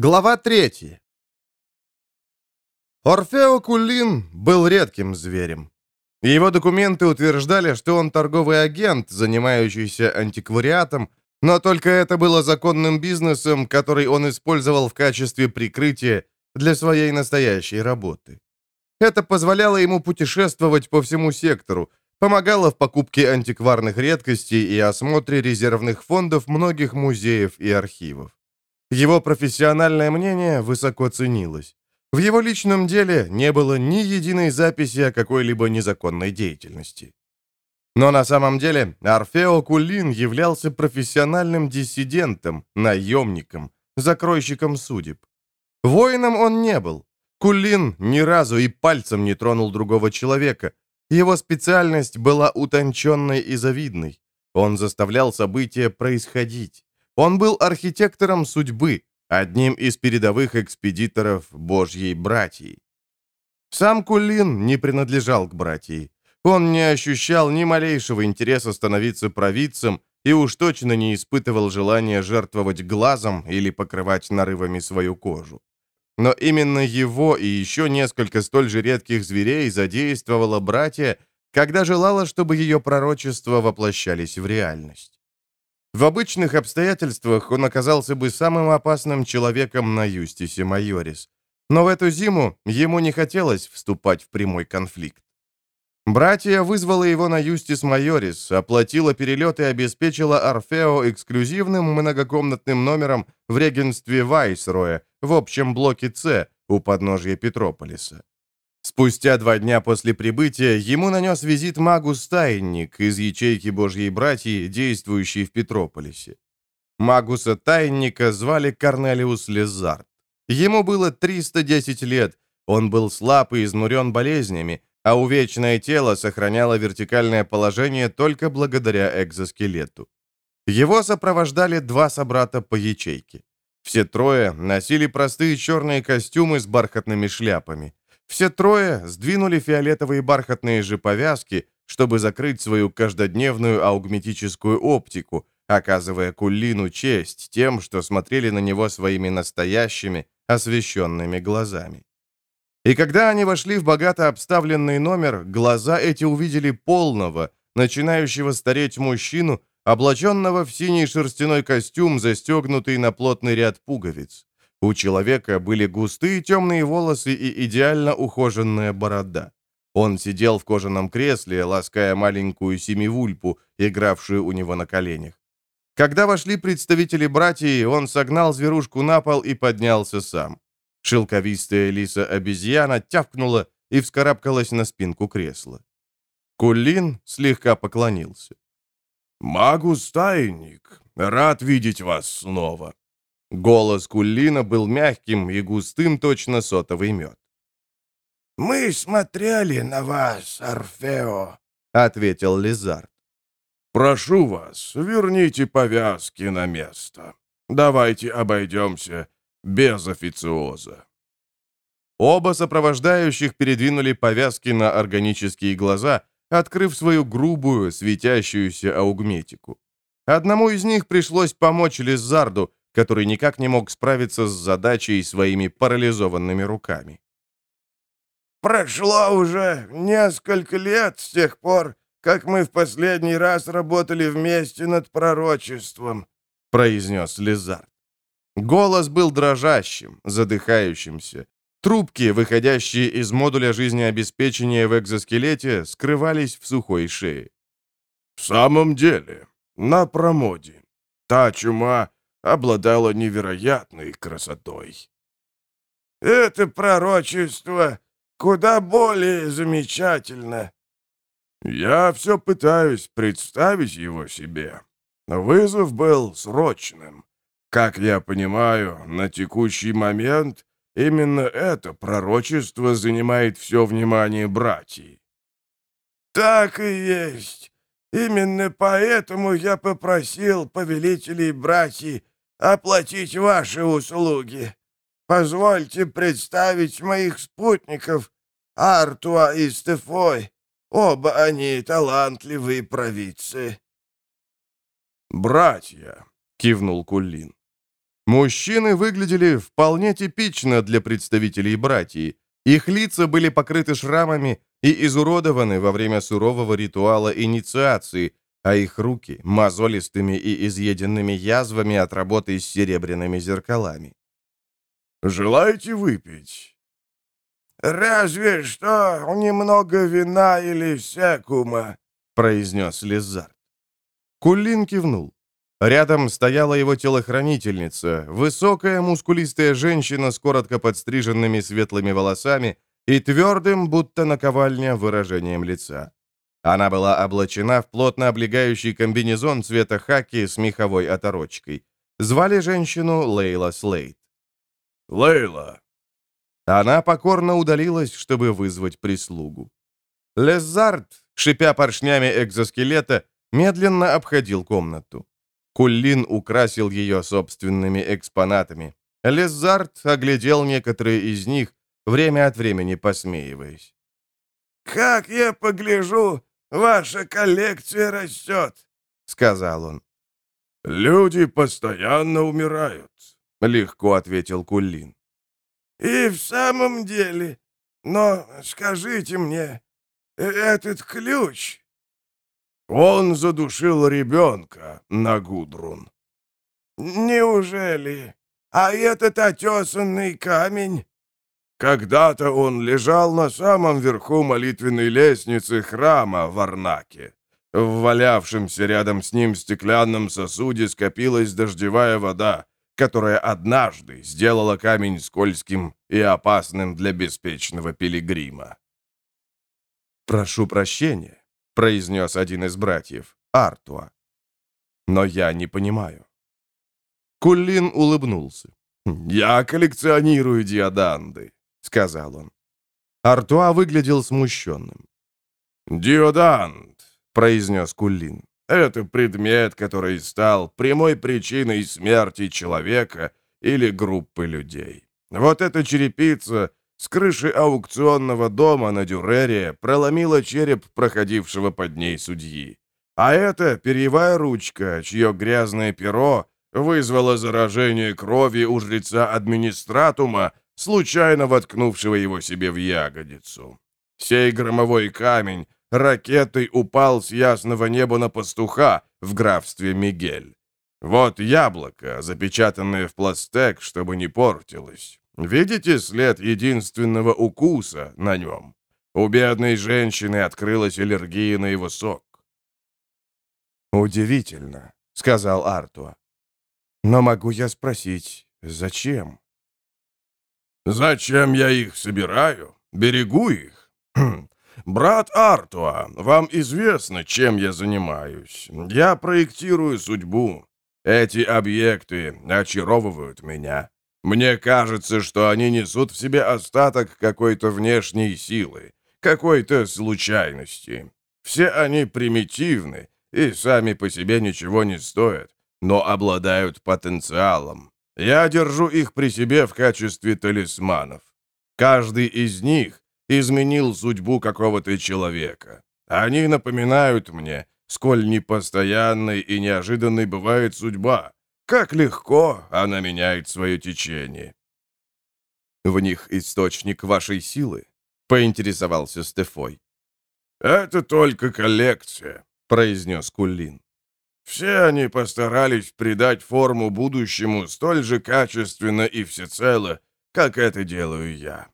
Глава 3. Орфео Кулин был редким зверем. Его документы утверждали, что он торговый агент, занимающийся антиквариатом, но только это было законным бизнесом, который он использовал в качестве прикрытия для своей настоящей работы. Это позволяло ему путешествовать по всему сектору, помогало в покупке антикварных редкостей и осмотре резервных фондов многих музеев и архивов. Его профессиональное мнение высоко ценилось. В его личном деле не было ни единой записи о какой-либо незаконной деятельности. Но на самом деле Орфео Кулин являлся профессиональным диссидентом, наемником, закройщиком судеб. Воином он не был. Кулин ни разу и пальцем не тронул другого человека. Его специальность была утонченной и завидной. Он заставлял события происходить. Он был архитектором судьбы, одним из передовых экспедиторов Божьей братьи. Сам Кулин не принадлежал к братьи. Он не ощущал ни малейшего интереса становиться провидцем и уж точно не испытывал желания жертвовать глазом или покрывать нарывами свою кожу. Но именно его и еще несколько столь же редких зверей задействовала братья, когда желала, чтобы ее пророчества воплощались в реальность. В обычных обстоятельствах он оказался бы самым опасным человеком на Юстисе Майорис. Но в эту зиму ему не хотелось вступать в прямой конфликт. Братья вызвала его на Юстис Майорис, оплатила перелет и обеспечила Орфео эксклюзивным многокомнатным номером в регенстве Вайсроя в общем блоке С у подножья Петрополиса. Спустя два дня после прибытия ему нанес визит Магус-тайник из ячейки Божьей Братьи, действующей в Петрополисе. Магуса-тайника звали Корнелиус Лезард. Ему было 310 лет, он был слаб и изнурен болезнями, а увечное тело сохраняло вертикальное положение только благодаря экзоскелету. Его сопровождали два собрата по ячейке. Все трое носили простые черные костюмы с бархатными шляпами. Все трое сдвинули фиолетовые бархатные же повязки, чтобы закрыть свою каждодневную аугметическую оптику, оказывая Куллину честь тем, что смотрели на него своими настоящими, освещенными глазами. И когда они вошли в богато обставленный номер, глаза эти увидели полного, начинающего стареть мужчину, облаченного в синий шерстяной костюм, застегнутый на плотный ряд пуговиц. У человека были густые темные волосы и идеально ухоженная борода. Он сидел в кожаном кресле, лаская маленькую семивульпу, игравшую у него на коленях. Когда вошли представители братьев, он согнал зверушку на пол и поднялся сам. Шелковистая лиса-обезьяна тявкнула и вскарабкалась на спинку кресла. Кулин слегка поклонился. «Магус-тайник, рад видеть вас снова. Голос Куллина был мягким и густым, точно сотовый мед. «Мы смотрели на вас, Орфео», — ответил Лизард. «Прошу вас, верните повязки на место. Давайте обойдемся без официоза». Оба сопровождающих передвинули повязки на органические глаза, открыв свою грубую, светящуюся аугметику. Одному из них пришлось помочь Лизарду, который никак не мог справиться с задачей своими парализованными руками. «Прошло уже несколько лет с тех пор, как мы в последний раз работали вместе над пророчеством», — произнес Лизард. Голос был дрожащим, задыхающимся. Трубки, выходящие из модуля жизнеобеспечения в экзоскелете, скрывались в сухой шее. «В самом деле, на промоде. Та чума, обладала невероятной красотой. «Это пророчество куда более замечательно». «Я все пытаюсь представить его себе. Вызов был срочным. Как я понимаю, на текущий момент именно это пророчество занимает все внимание братьев». «Так и есть. Именно поэтому я попросил повелителей братьев оплатить ваши услуги. Позвольте представить моих спутников, Артуа и Стефой. Оба они талантливые провидцы». «Братья», — кивнул Кулин. Мужчины выглядели вполне типично для представителей братьи. Их лица были покрыты шрамами и изуродованы во время сурового ритуала инициации, а их руки — мозолистыми и изъеденными язвами от работы с серебряными зеркалами. «Желаете выпить?» «Разве что немного вина или секума», — произнес Лизард. Кулин кивнул. Рядом стояла его телохранительница, высокая мускулистая женщина с коротко подстриженными светлыми волосами и твердым, будто наковальня, выражением лица. Она была облачена в плотно облегающий комбинезон цвета хаки с меховой оторочкой. Звали женщину Лейла Слейт. «Лейла!» Она покорно удалилась, чтобы вызвать прислугу. Лезард, шипя поршнями экзоскелета, медленно обходил комнату. Куллин украсил ее собственными экспонатами. Лезард оглядел некоторые из них, время от времени посмеиваясь. «Как я погляжу, ваша коллекция растет», — сказал он. «Люди постоянно умирают», — легко ответил Куллин. «И в самом деле, но скажите мне, этот ключ, он задушил ребенка на Гудрун. Неужели? А этот отесанный камень? Когда-то он лежал на самом верху молитвенной лестницы храма в Арнаке. В валявшемся рядом с ним стеклянном сосуде скопилась дождевая вода, которая однажды сделала камень скользким и опасным для беспечного пилигрима. «Прошу прощения», произнес один из братьев, Артуа. «Но я не понимаю». Куллин улыбнулся. «Я коллекционирую диоданды», — сказал он. Артуа выглядел смущенным. «Диодант», — произнес Куллин, — «это предмет, который стал прямой причиной смерти человека или группы людей. Вот эта черепица с крыши аукционного дома на Дюрере проломила череп проходившего под ней судьи. А это перьевая ручка, чье грязное перо вызвало заражение крови у жреца администратума, случайно воткнувшего его себе в ягодицу. Сей громовой камень ракетой упал с ясного неба на пастуха в графстве Мигель. Вот яблоко, запечатанное в пластек, чтобы не портилось. Видите след единственного укуса на нем? У бедной женщины открылась аллергия на его сок. «Удивительно», — сказал Артуа. «Но могу я спросить, зачем?» «Зачем я их собираю? Берегу их? Брат Артуа, вам известно, чем я занимаюсь. Я проектирую судьбу. Эти объекты очаровывают меня. Мне кажется, что они несут в себе остаток какой-то внешней силы, какой-то случайности. Все они примитивны и сами по себе ничего не стоят, но обладают потенциалом. Я держу их при себе в качестве талисманов. Каждый из них изменил судьбу какого-то человека. Они напоминают мне, сколь непостоянной и неожиданной бывает судьба, как легко она меняет свое течение. В них источник вашей силы, поинтересовался Стефой. Это только коллекция, произнес Кулин. Все они постарались придать форму будущему столь же качественно и всецело, как это делаю я.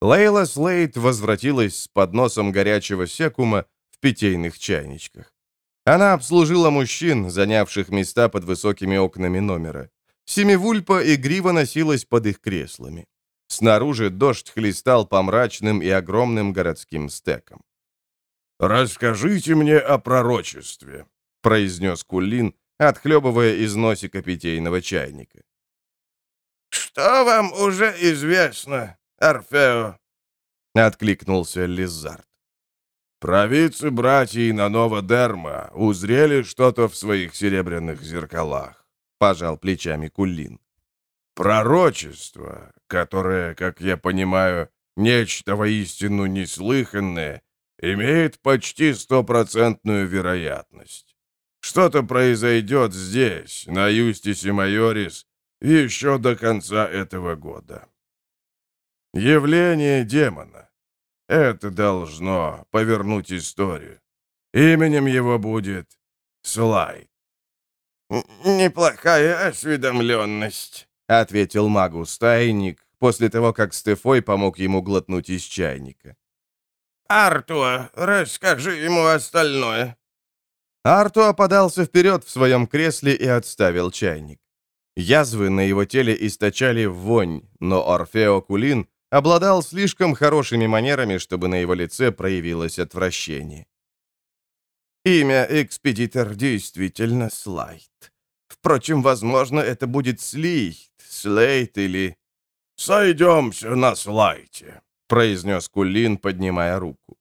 Лейла Слейд возвратилась с подносом горячего секума в питейных чайничках. Она обслужила мужчин, занявших места под высокими окнами номера. Семивульпа игриво носилась под их креслами. Снаружи дождь хлестал по мрачным и огромным городским стекам. «Расскажите мне о пророчестве», — произнес Кулин, отхлебывая из носика питейного чайника. «Что вам уже известно, Орфео?» — откликнулся Лизард. Провидцы братья Нанова Дерма узрели что-то в своих серебряных зеркалах, пожал плечами Кулин. Пророчество, которое, как я понимаю, нечто воистину неслыханное, имеет почти стопроцентную вероятность. Что-то произойдет здесь, на Юстисе Майорис, еще до конца этого года. Явление демона. Это должно повернуть историю. Именем его будет Слайд. «Неплохая осведомленность», — ответил магус-тайник после того, как Стефой помог ему глотнуть из чайника. «Артуа, расскажи ему остальное». Артуа подался вперед в своем кресле и отставил чайник. Язвы на его теле источали вонь, но Орфео Кулин обладал слишком хорошими манерами, чтобы на его лице проявилось отвращение. Имя экспедитор действительно Слайт. Впрочем, возможно, это будет Слейт, Слейт или... «Сойдемся на Слайте», — произнес Кулин, поднимая руку.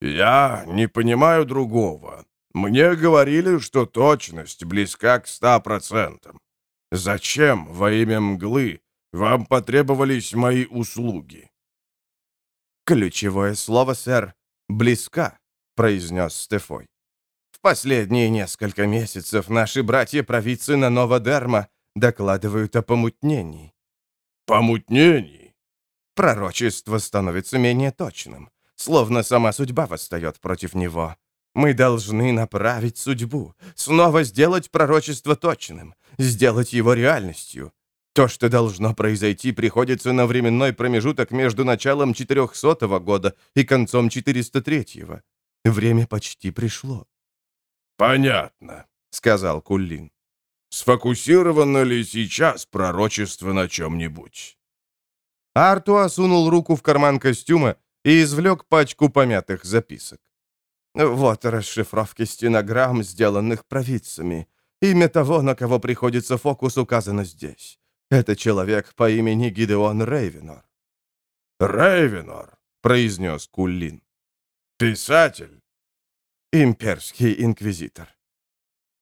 «Я не понимаю другого. Мне говорили, что точность близка к ста процентам. Зачем во имя мглы вам потребовались мои услуги?» «Ключевое слово, сэр, близка», — произнес Стефой. «В последние несколько месяцев наши братья-провидцы на Новодерма докладывают о помутнении». «Помутнении?» Пророчество становится менее точным, словно сама судьба восстает против него. Мы должны направить судьбу, снова сделать пророчество точным, сделать его реальностью. То, что должно произойти, приходится на временной промежуток между началом 400 года и концом 403-го. Время почти пришло. «Понятно», — сказал Куллин. «Сфокусировано ли сейчас пророчество на чем-нибудь?» Артуа сунул руку в карман костюма и извлек пачку помятых записок. Вот расшифровки стенограмм, сделанных провидцами. Имя того, на кого приходится фокус, указано здесь. Это человек по имени Гидеон Рейвенор. «Рейвенор», — произнес Куллин. «Писатель?» «Имперский инквизитор».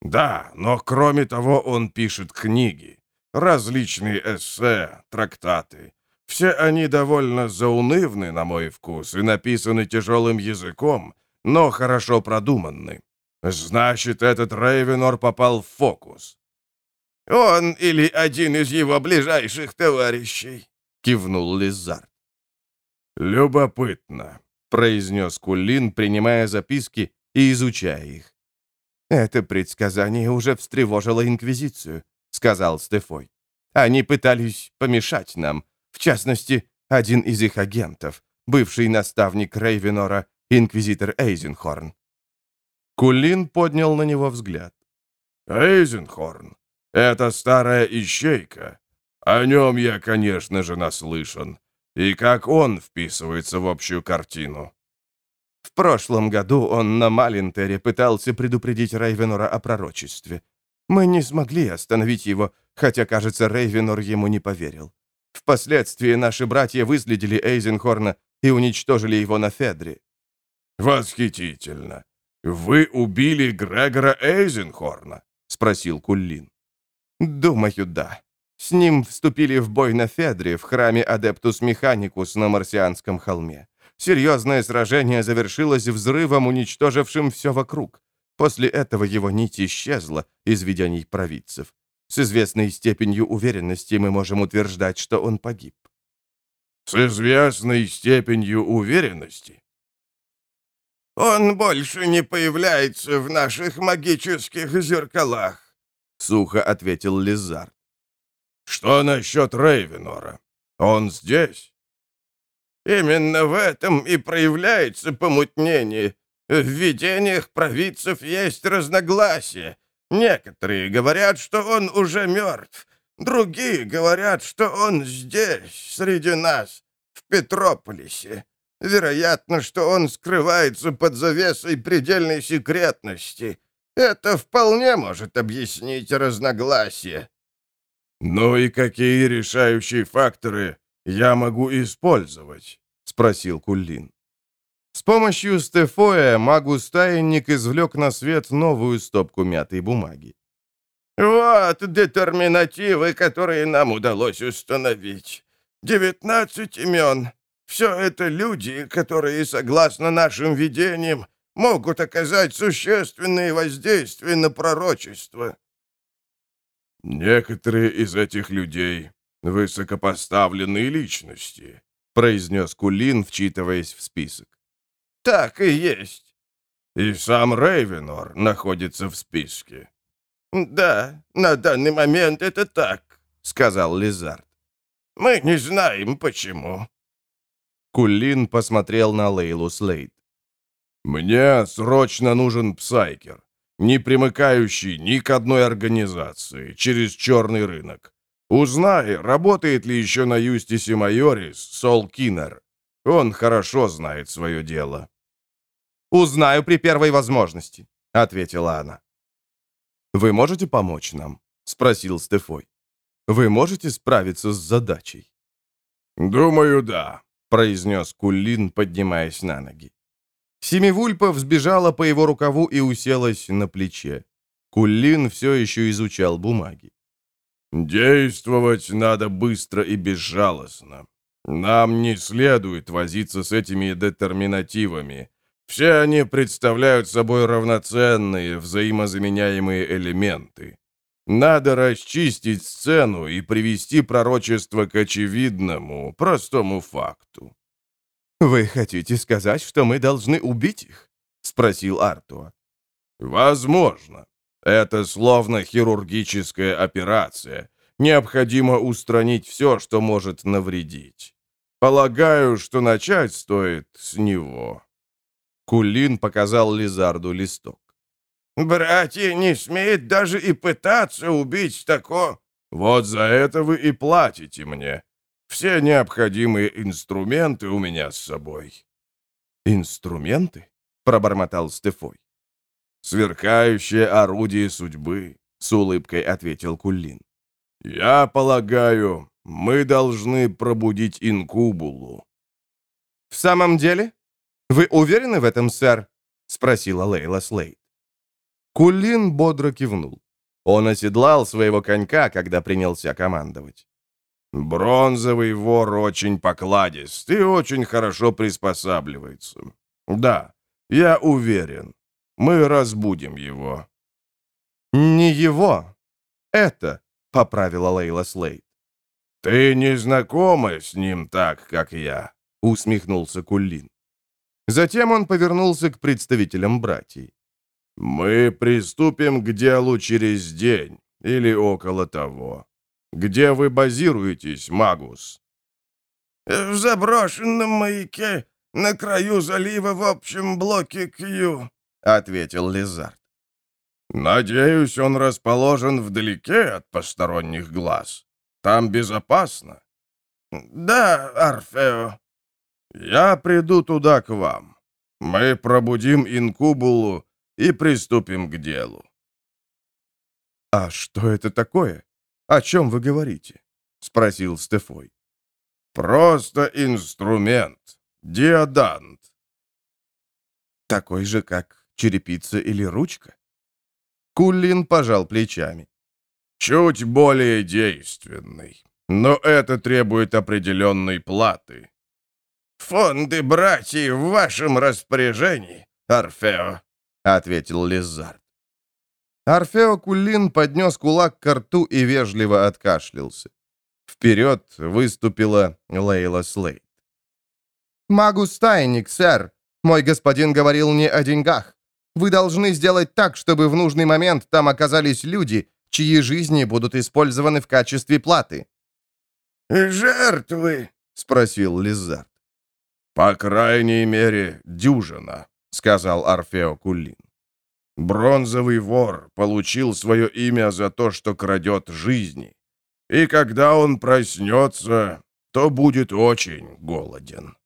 «Да, но кроме того он пишет книги, различные эссе, трактаты. Все они довольно заунывны, на мой вкус, и написаны тяжелым языком, но хорошо продуманны. Значит, этот Рейвенор попал в фокус. «Он или один из его ближайших товарищей», — кивнул Лизард. «Любопытно», — произнес Кулин, принимая записки и изучая их. «Это предсказание уже встревожило Инквизицию», — сказал Стефой. «Они пытались помешать нам, в частности, один из их агентов, бывший наставник Рейвенора инквизитор Эйзенхорн. Кулин поднял на него взгляд. «Эйзенхорн? Это старая ищейка. О нем я, конечно же, наслышан. И как он вписывается в общую картину?» В прошлом году он на Малинтере пытался предупредить Рейвенора о пророчестве. Мы не смогли остановить его, хотя, кажется, Рейвенор ему не поверил. Впоследствии наши братья выследили Эйзенхорна и уничтожили его на Федре. «Восхитительно! Вы убили Грегора Эйзенхорна?» — спросил Куллин. «Думаю, да. С ним вступили в бой на Федре в храме Адептус Механикус на Марсианском холме. Серьезное сражение завершилось взрывом, уничтожившим все вокруг. После этого его нить исчезла из видений провидцев. С известной степенью уверенности мы можем утверждать, что он погиб. «С известной степенью уверенности?» Он больше не появляется в наших магических зеркалах», — сухо ответил Лизар. «Что насчет Рейвенора? Он здесь?» «Именно в этом и проявляется помутнение. В видениях провидцев есть разногласия. Некоторые говорят, что он уже мертв, другие говорят, что он здесь, среди нас, в Петрополисе. Вероятно, что он скрывается под завесой предельной секретности. Это вполне может объяснить разногласия. «Ну и какие решающие факторы я могу использовать?» — спросил Куллин. С помощью Стефоя магус-таинник извлек на свет новую стопку мятой бумаги. «Вот детерминативы, которые нам удалось установить. Девятнадцать имен, все это люди, которые, согласно нашим видениям, могут оказать существенные воздействия на пророчество. «Некоторые из этих людей — высокопоставленные личности», — произнес Кулин, вчитываясь в список. «Так и есть». «И сам Рейвенор находится в списке». «Да, на данный момент это так», — сказал Лизард. «Мы не знаем, почему». Кулин посмотрел на Лейлу Слейд. «Мне срочно нужен псайкер, не примыкающий ни к одной организации, через черный рынок. Узнай, работает ли еще на Юстисе Майорис Сол Киннер. Он хорошо знает свое дело». «Узнаю при первой возможности», — ответила она. «Вы можете помочь нам?» — спросил Стефой. «Вы можете справиться с задачей?» «Думаю, да», — произнес Кулин, поднимаясь на ноги. Семивульпа взбежала по его рукаву и уселась на плече. Кулин все еще изучал бумаги. «Действовать надо быстро и безжалостно. Нам не следует возиться с этими детерминативами. Все они представляют собой равноценные, взаимозаменяемые элементы. Надо расчистить сцену и привести пророчество к очевидному, простому факту. «Вы хотите сказать, что мы должны убить их?» — спросил Артуа. «Возможно. Это словно хирургическая операция. Необходимо устранить все, что может навредить. Полагаю, что начать стоит с него». Кулин показал Лизарду листок. «Братья не смеют даже и пытаться убить тако...» «Вот за это вы и платите мне. Все необходимые инструменты у меня с собой». «Инструменты?» — пробормотал Стефой. «Сверкающее орудие судьбы», — с улыбкой ответил Кулин. «Я полагаю, мы должны пробудить инкубулу». «В самом деле?» «Вы уверены в этом, сэр?» — спросила Лейла Слейд. Кулин бодро кивнул. Он оседлал своего конька, когда принялся командовать. «Бронзовый вор очень покладист и очень хорошо приспосабливается. Да, я уверен. Мы разбудим его». «Не его. Это», — поправила Лейла Слейд. «Ты не знакома с ним так, как я», — усмехнулся Кулин. Затем он повернулся к представителям братьев. «Мы приступим к делу через день или около того. Где вы базируетесь, Магус?» «В заброшенном маяке на краю залива в общем блоке Кью», — ответил Лизард. «Надеюсь, он расположен вдалеке от посторонних глаз. Там безопасно?» «Да, Орфео». «Я приду туда к вам. Мы пробудим инкубулу и приступим к делу». «А что это такое? О чем вы говорите?» — спросил Стефой. «Просто инструмент. Диодант». «Такой же, как черепица или ручка?» Куллин пожал плечами. «Чуть более действенный. Но это требует определенной платы. «Фонды братьев в вашем распоряжении, Орфео», — ответил Лизард. Орфео Кулин поднес кулак к рту и вежливо откашлялся. Вперед выступила Лейла Слейд. «Магус Тайник, сэр. Мой господин говорил не о деньгах. Вы должны сделать так, чтобы в нужный момент там оказались люди, чьи жизни будут использованы в качестве платы». «Жертвы?» — спросил Лизард. «По крайней мере, дюжина», — сказал Орфео Кулин. «Бронзовый вор получил свое имя за то, что крадет жизни. И когда он проснется, то будет очень голоден».